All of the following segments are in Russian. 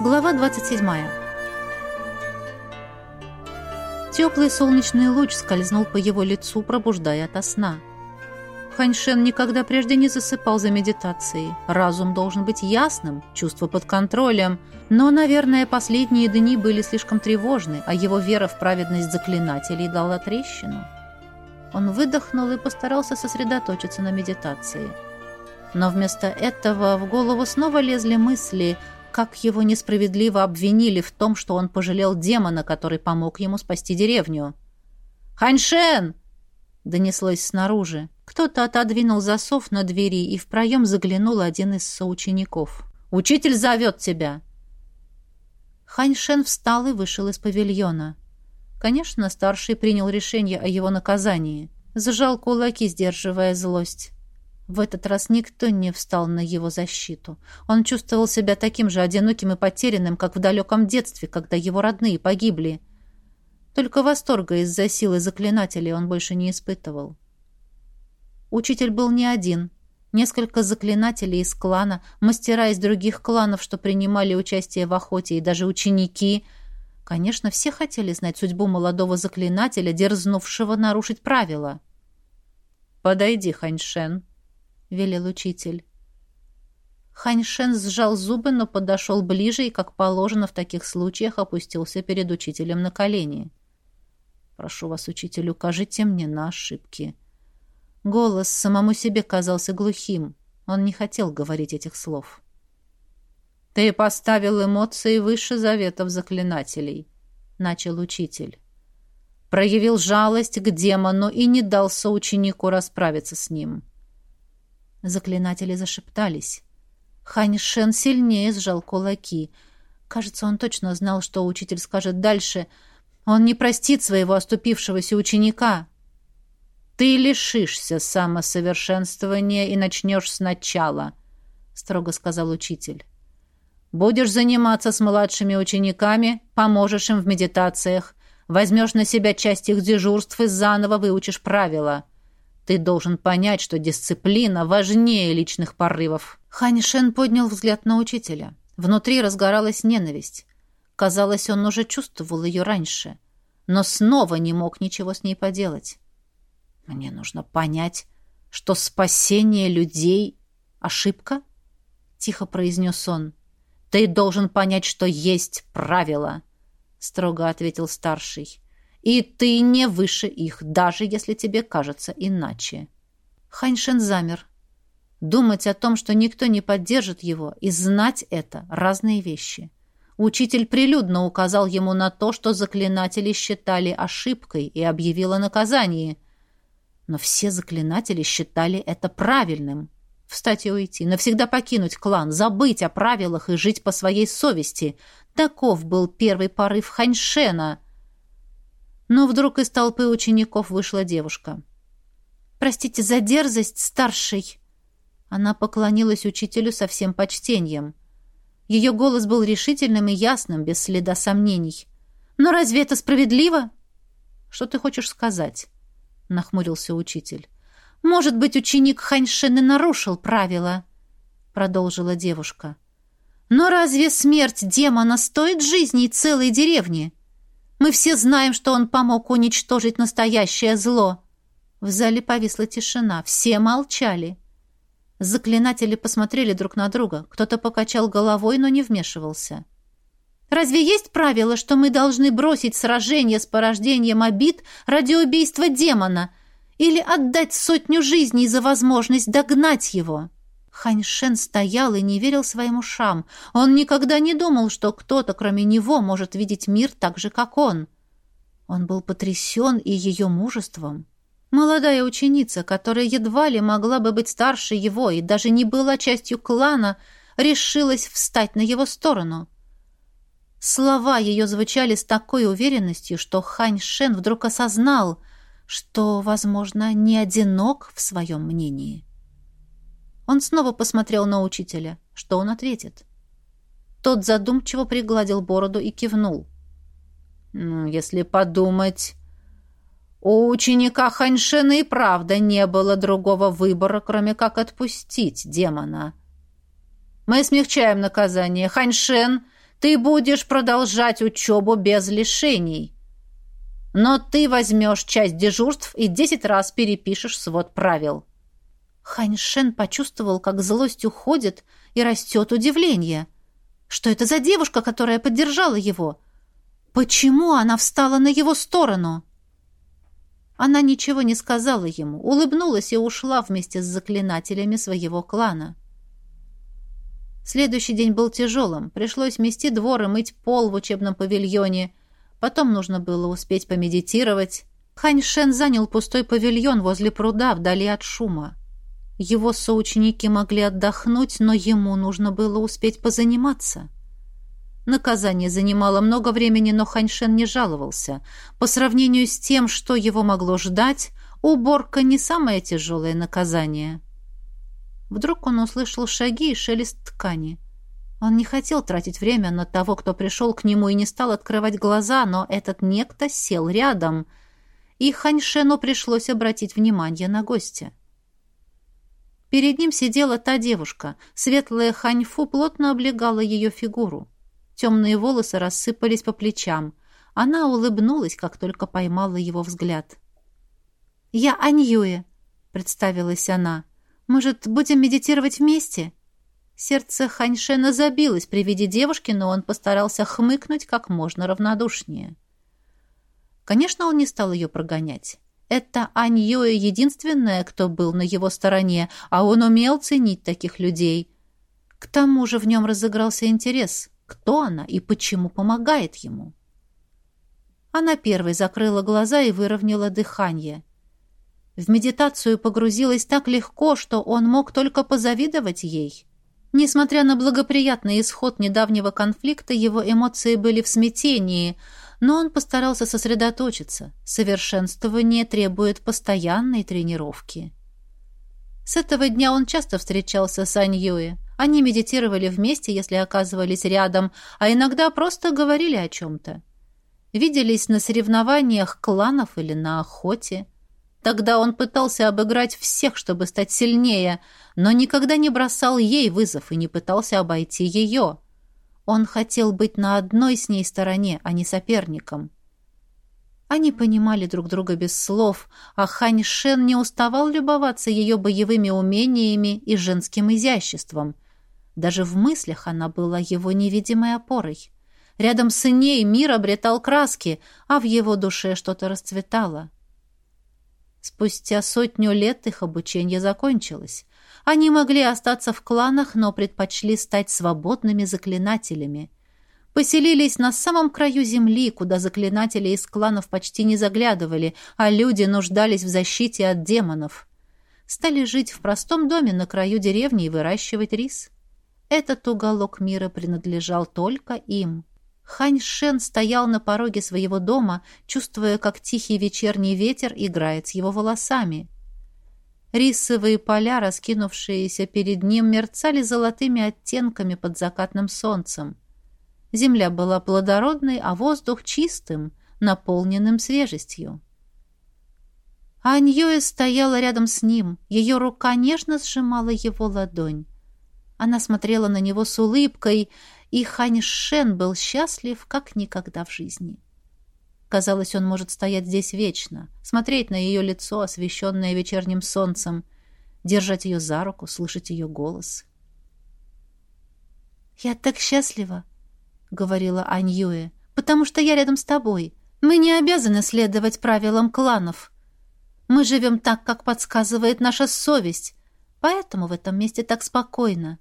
Глава 27. Теплый солнечный луч скользнул по его лицу, пробуждая ото сна. Ханьшен никогда прежде не засыпал за медитацией. Разум должен быть ясным, чувство под контролем. Но, наверное, последние дни были слишком тревожны, а его вера в праведность заклинателей дала трещину. Он выдохнул и постарался сосредоточиться на медитации. Но вместо этого в голову снова лезли мысли – как его несправедливо обвинили в том, что он пожалел демона, который помог ему спасти деревню. «Ханьшен!» — донеслось снаружи. Кто-то отодвинул засов на двери, и в проем заглянул один из соучеников. «Учитель зовет тебя!» Ханьшен встал и вышел из павильона. Конечно, старший принял решение о его наказании. Зажал кулаки, сдерживая злость. В этот раз никто не встал на его защиту. Он чувствовал себя таким же одиноким и потерянным, как в далеком детстве, когда его родные погибли. Только восторга из-за силы заклинателей он больше не испытывал. Учитель был не один. Несколько заклинателей из клана, мастера из других кланов, что принимали участие в охоте, и даже ученики. Конечно, все хотели знать судьбу молодого заклинателя, дерзнувшего нарушить правила. «Подойди, Ханьшен», — велел учитель. Ханьшен сжал зубы, но подошел ближе и, как положено в таких случаях, опустился перед учителем на колени. «Прошу вас, учитель, укажите мне на ошибки». Голос самому себе казался глухим. Он не хотел говорить этих слов. «Ты поставил эмоции выше заветов заклинателей», — начал учитель. «Проявил жалость к демону и не дал соученику расправиться с ним». Заклинатели зашептались. Хань Шен сильнее сжал кулаки. Кажется, он точно знал, что учитель скажет дальше. Он не простит своего оступившегося ученика. «Ты лишишься самосовершенствования и начнешь сначала», — строго сказал учитель. «Будешь заниматься с младшими учениками, поможешь им в медитациях, возьмешь на себя часть их дежурств и заново выучишь правила». Ты должен понять, что дисциплина важнее личных порывов. Хань Шен поднял взгляд на учителя. Внутри разгоралась ненависть. Казалось, он уже чувствовал ее раньше, но снова не мог ничего с ней поделать. Мне нужно понять, что спасение людей — ошибка? Тихо произнес он. Ты должен понять, что есть правила, строго ответил старший. И ты не выше их, даже если тебе кажется иначе. Ханьшен замер. Думать о том, что никто не поддержит его, и знать это — разные вещи. Учитель прилюдно указал ему на то, что заклинатели считали ошибкой и объявил о наказании. Но все заклинатели считали это правильным. Встать и уйти, навсегда покинуть клан, забыть о правилах и жить по своей совести. Таков был первый порыв Ханьшена — но вдруг из толпы учеников вышла девушка. «Простите за дерзость, старший!» Она поклонилась учителю со всем почтением. Ее голос был решительным и ясным, без следа сомнений. «Но разве это справедливо?» «Что ты хочешь сказать?» — нахмурился учитель. «Может быть, ученик Ханьшен и нарушил правила?» — продолжила девушка. «Но разве смерть демона стоит жизни целой деревни?» Мы все знаем, что он помог уничтожить настоящее зло. В зале повисла тишина. Все молчали. Заклинатели посмотрели друг на друга. Кто-то покачал головой, но не вмешивался. Разве есть правило, что мы должны бросить сражение с порождением обид ради убийства демона или отдать сотню жизней за возможность догнать его?» Ханьшен стоял и не верил своим ушам. Он никогда не думал, что кто-то, кроме него, может видеть мир так же, как он. Он был потрясен и ее мужеством. Молодая ученица, которая едва ли могла бы быть старше его и даже не была частью клана, решилась встать на его сторону. Слова ее звучали с такой уверенностью, что Хань Шен вдруг осознал, что, возможно, не одинок в своем мнении. Он снова посмотрел на учителя. Что он ответит? Тот задумчиво пригладил бороду и кивнул. «Ну, если подумать...» У ученика Ханьшена и правда не было другого выбора, кроме как отпустить демона. Мы смягчаем наказание. Ханьшен, ты будешь продолжать учебу без лишений. Но ты возьмешь часть дежурств и десять раз перепишешь свод правил». Ханьшен почувствовал, как злость уходит и растет удивление. Что это за девушка, которая поддержала его? Почему она встала на его сторону? Она ничего не сказала ему, улыбнулась и ушла вместе с заклинателями своего клана. Следующий день был тяжелым. Пришлось мести двор и мыть пол в учебном павильоне. Потом нужно было успеть помедитировать. Ханьшен занял пустой павильон возле пруда, вдали от шума. Его соученики могли отдохнуть, но ему нужно было успеть позаниматься. Наказание занимало много времени, но Ханьшен не жаловался. По сравнению с тем, что его могло ждать, уборка не самое тяжелое наказание. Вдруг он услышал шаги и шелест ткани. Он не хотел тратить время на того, кто пришел к нему и не стал открывать глаза, но этот некто сел рядом, и Ханьшену пришлось обратить внимание на гостя. Перед ним сидела та девушка. Светлая ханьфу плотно облегала ее фигуру. Темные волосы рассыпались по плечам. Она улыбнулась, как только поймала его взгляд. «Я Аньюэ», — представилась она. Может, будем медитировать вместе?» Сердце Ханьшена забилось при виде девушки, но он постарался хмыкнуть как можно равнодушнее. Конечно, он не стал ее прогонять. Это Ань Юэ единственная, кто был на его стороне, а он умел ценить таких людей. К тому же в нем разыгрался интерес, кто она и почему помогает ему. Она первой закрыла глаза и выровняла дыхание. В медитацию погрузилась так легко, что он мог только позавидовать ей. Несмотря на благоприятный исход недавнего конфликта, его эмоции были в смятении, но он постарался сосредоточиться. Совершенствование требует постоянной тренировки. С этого дня он часто встречался с Аньюэ. Они медитировали вместе, если оказывались рядом, а иногда просто говорили о чем-то. Виделись на соревнованиях кланов или на охоте – Тогда он пытался обыграть всех, чтобы стать сильнее, но никогда не бросал ей вызов и не пытался обойти ее. Он хотел быть на одной с ней стороне, а не соперником. Они понимали друг друга без слов, а Хань Шен не уставал любоваться ее боевыми умениями и женским изяществом. Даже в мыслях она была его невидимой опорой. Рядом с ней мир обретал краски, а в его душе что-то расцветало. Спустя сотню лет их обучение закончилось. Они могли остаться в кланах, но предпочли стать свободными заклинателями. Поселились на самом краю земли, куда заклинатели из кланов почти не заглядывали, а люди нуждались в защите от демонов. Стали жить в простом доме на краю деревни и выращивать рис. Этот уголок мира принадлежал только им. Хань Шен стоял на пороге своего дома, чувствуя, как тихий вечерний ветер играет с его волосами. Рисовые поля, раскинувшиеся перед ним, мерцали золотыми оттенками под закатным солнцем. Земля была плодородной, а воздух чистым, наполненным свежестью. Аньюэ стояла рядом с ним, ее рука нежно сжимала его ладонь. Она смотрела на него с улыбкой, и Хань Шен был счастлив, как никогда в жизни. Казалось, он может стоять здесь вечно, смотреть на ее лицо, освещенное вечерним солнцем, держать ее за руку, слышать ее голос. «Я так счастлива», — говорила Ань Юэ, — «потому что я рядом с тобой. Мы не обязаны следовать правилам кланов. Мы живем так, как подсказывает наша совесть, поэтому в этом месте так спокойно.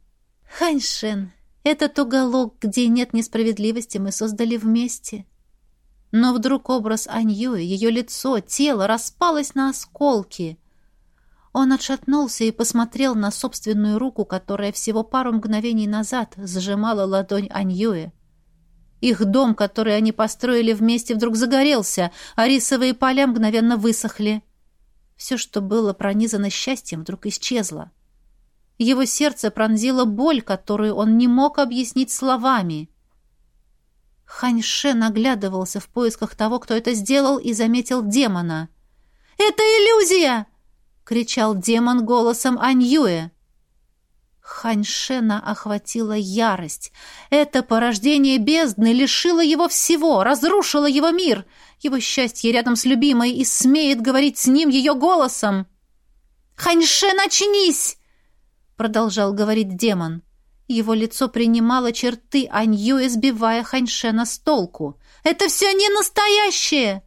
Ханьшен, этот уголок, где нет несправедливости, мы создали вместе. Но вдруг образ Аньюи, ее лицо, тело распалось на осколки. Он отшатнулся и посмотрел на собственную руку, которая всего пару мгновений назад сжимала ладонь Аньюи. Их дом, который они построили вместе, вдруг загорелся, а рисовые поля мгновенно высохли. Все, что было пронизано счастьем, вдруг исчезло. Его сердце пронзила боль, которую он не мог объяснить словами. Ханьше наглядывался в поисках того, кто это сделал, и заметил демона. «Это иллюзия!» — кричал демон голосом Аньюэ. Ханьшена охватила ярость. Это порождение бездны лишило его всего, разрушило его мир, его счастье рядом с любимой и смеет говорить с ним ее голосом. «Ханьшен, очнись!» — продолжал говорить демон. Его лицо принимало черты Анью, избивая Ханьшена с толку. «Это все не настоящее!»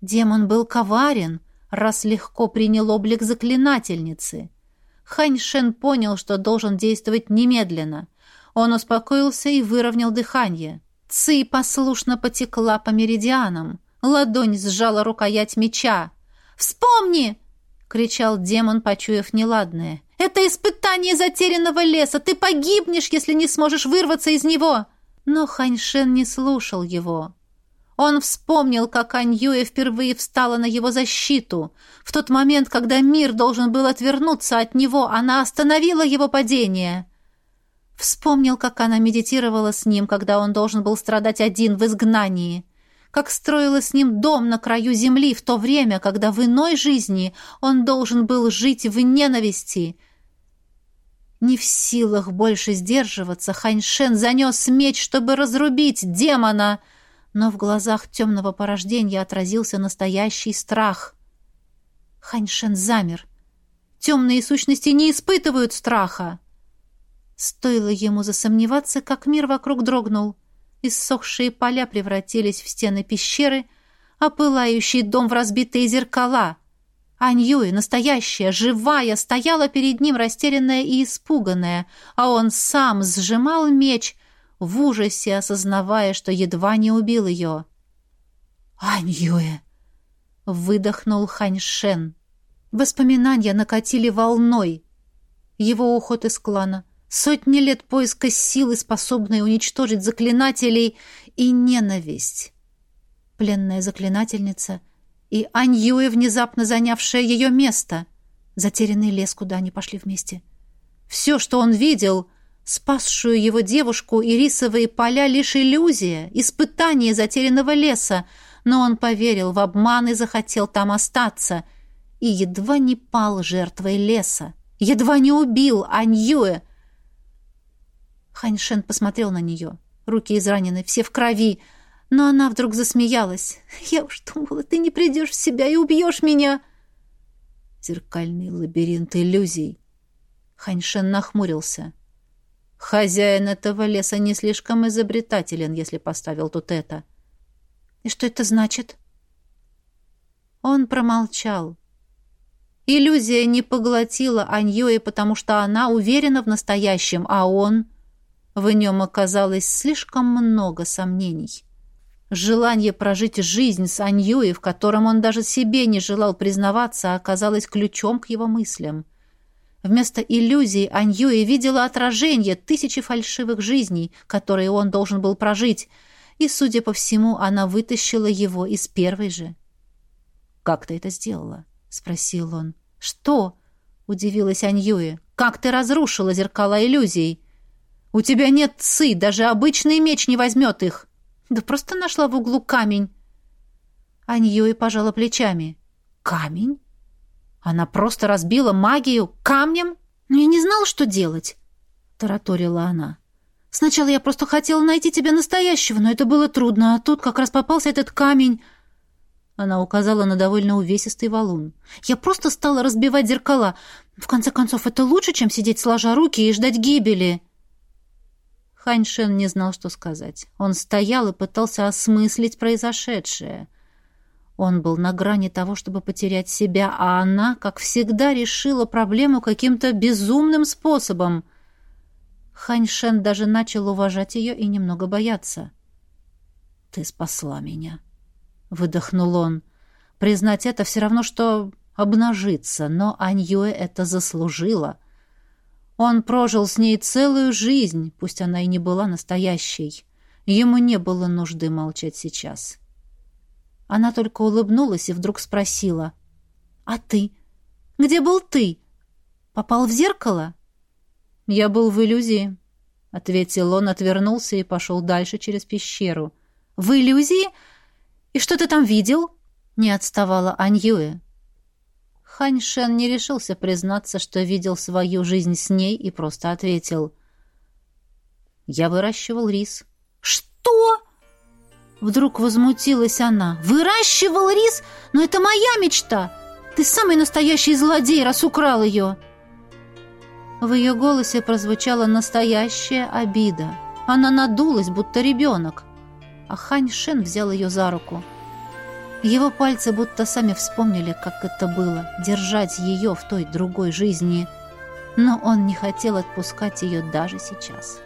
Демон был коварен, раз легко принял облик заклинательницы. Хань Шен понял, что должен действовать немедленно. Он успокоился и выровнял дыхание. Ци послушно потекла по меридианам. Ладонь сжала рукоять меча. «Вспомни!» — кричал демон, почуяв неладное. «Это испытание затерянного леса! Ты погибнешь, если не сможешь вырваться из него!» Но Ханьшен не слушал его. Он вспомнил, как Аньюэ впервые встала на его защиту. В тот момент, когда мир должен был отвернуться от него, она остановила его падение. Вспомнил, как она медитировала с ним, когда он должен был страдать один в изгнании. Как строила с ним дом на краю земли в то время, когда в иной жизни он должен был жить в ненависти. Не в силах больше сдерживаться, Ханьшен занес меч, чтобы разрубить демона — но в глазах темного порождения отразился настоящий страх. Ханьшен замер. Темные сущности не испытывают страха. Стоило ему засомневаться, как мир вокруг дрогнул. Иссохшие поля превратились в стены пещеры, а пылающий дом в разбитые зеркала. Аньюи, настоящая, живая, стояла перед ним растерянная и испуганная, а он сам сжимал меч, в ужасе осознавая, что едва не убил ее. «Аньюэ!» — выдохнул Ханьшен. Воспоминания накатили волной. Его уход из клана, сотни лет поиска силы, способной уничтожить заклинателей, и ненависть. Пленная заклинательница и Аньюэ, внезапно занявшая ее место. Затерянный лес, куда они пошли вместе. Все, что он видел — Спасшую его девушку и рисовые поля лишь иллюзия, испытание затерянного леса, но он поверил в обман и захотел там остаться, и едва не пал жертвой леса, едва не убил Аньюэ. Ханьшен посмотрел на нее. Руки изранены, все в крови, но она вдруг засмеялась. «Я уж думала, ты не придешь в себя и убьешь меня!» Зеркальный лабиринт иллюзий. Ханьшен нахмурился. Хозяин этого леса не слишком изобретателен, если поставил тут это. И что это значит? Он промолчал. Иллюзия не поглотила Аньюи, потому что она уверена в настоящем, а он... В нем оказалось слишком много сомнений. Желание прожить жизнь с Аньюи, в котором он даже себе не желал признаваться, оказалось ключом к его мыслям. Вместо иллюзий Аньюи видела отражение тысячи фальшивых жизней, которые он должен был прожить, и, судя по всему, она вытащила его из первой же. «Как ты это сделала?» — спросил он. «Что?» — удивилась Аньюи. «Как ты разрушила зеркала иллюзий? У тебя нет цы, даже обычный меч не возьмет их. Да просто нашла в углу камень». Аньюи пожала плечами. «Камень?» Она просто разбила магию камнем? Но я не знала, что делать, — тараторила она. Сначала я просто хотела найти тебя настоящего, но это было трудно, а тут как раз попался этот камень. Она указала на довольно увесистый валун. Я просто стала разбивать зеркала. В конце концов, это лучше, чем сидеть сложа руки и ждать гибели. Ханьшен не знал, что сказать. Он стоял и пытался осмыслить произошедшее. Он был на грани того, чтобы потерять себя, а она, как всегда, решила проблему каким-то безумным способом. Ханьшен даже начал уважать ее и немного бояться. «Ты спасла меня», — выдохнул он. «Признать это все равно, что обнажиться, но Аньюэ это заслужила». Он прожил с ней целую жизнь, пусть она и не была настоящей. Ему не было нужды молчать сейчас. Она только улыбнулась и вдруг спросила. «А ты? Где был ты? Попал в зеркало?» «Я был в иллюзии», — ответил он, отвернулся и пошел дальше через пещеру. «В иллюзии? И что ты там видел?» — не отставала Аньюэ. Хань Шен не решился признаться, что видел свою жизнь с ней и просто ответил. «Я выращивал рис». «Что?» Вдруг возмутилась она. «Выращивал рис? Но это моя мечта! Ты самый настоящий злодей, раз украл ее!» В ее голосе прозвучала настоящая обида. Она надулась, будто ребенок. А Хань Шен взял ее за руку. Его пальцы будто сами вспомнили, как это было, держать ее в той другой жизни. Но он не хотел отпускать ее даже сейчас.